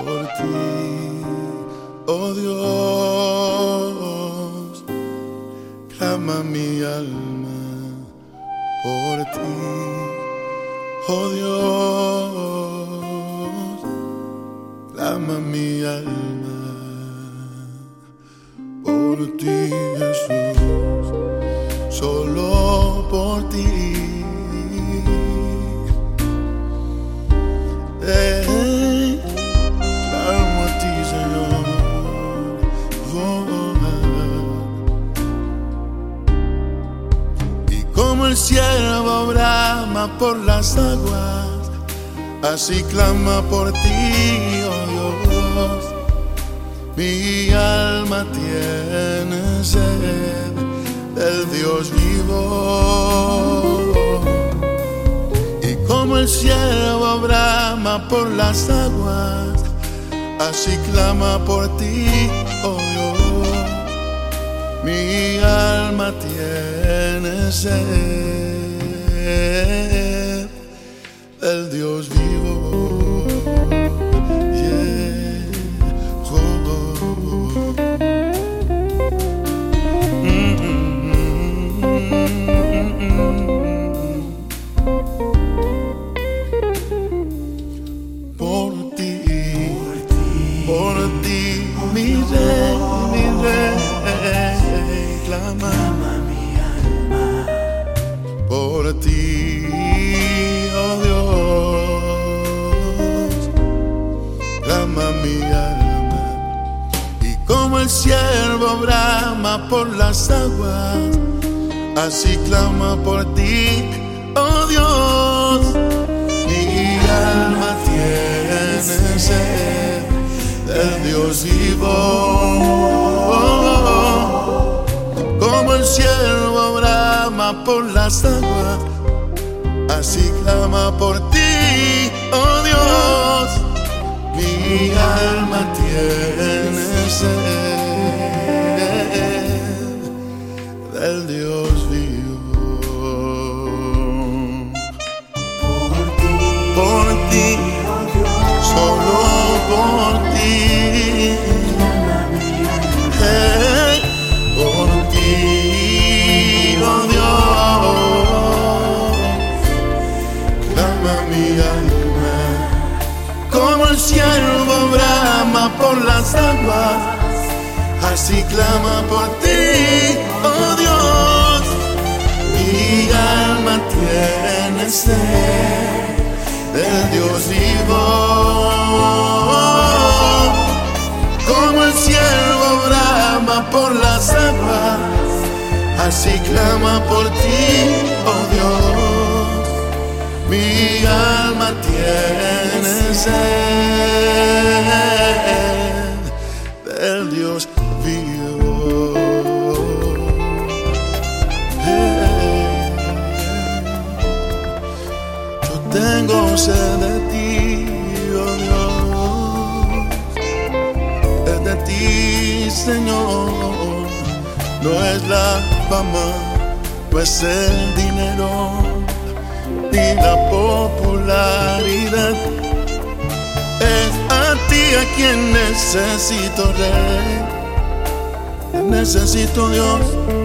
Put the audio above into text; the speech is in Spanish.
por ti, oh Dios, clama mi alma por ti, oh Dios, clama mi alma por ti, Jesús, solo por ti. Por las aguas, así clama por ti, oh Dios. Mi alma tiene sed del Dios vivo. Y como el siervo brama por las aguas, así clama por ti, oh Dios. Mi alma tiene sed del Dios vivo. Yeah. Oh, oh, oh. Mm, mm, mm, mm. Por ti, por ti, mi rey, mi rey, ti, oh Dios, clama mi alma, y como el siervo brama por las aguas, así clama por ti, oh Dios, mi alma tiene sed del Dios vivo. Como el siervo brama por las aguas, así clama por ti, oh Dios. Mi alma tiene sed del Dios vivo. Por ti, solo por ti. El siervo brama por las aguas, así clama por ti, oh Dios, mi alma tiene sed del Dios vivo como el siervo brama por las aguas, así clama por ti, oh Dios. Mi alma tiene sed del Dios vivo. Yo tengo sed de ti, oh Dios es de ti, Señor. No es la fama, no es el dinero, ni la popularidad. A quien necesito, Rey. Necesito, Dios.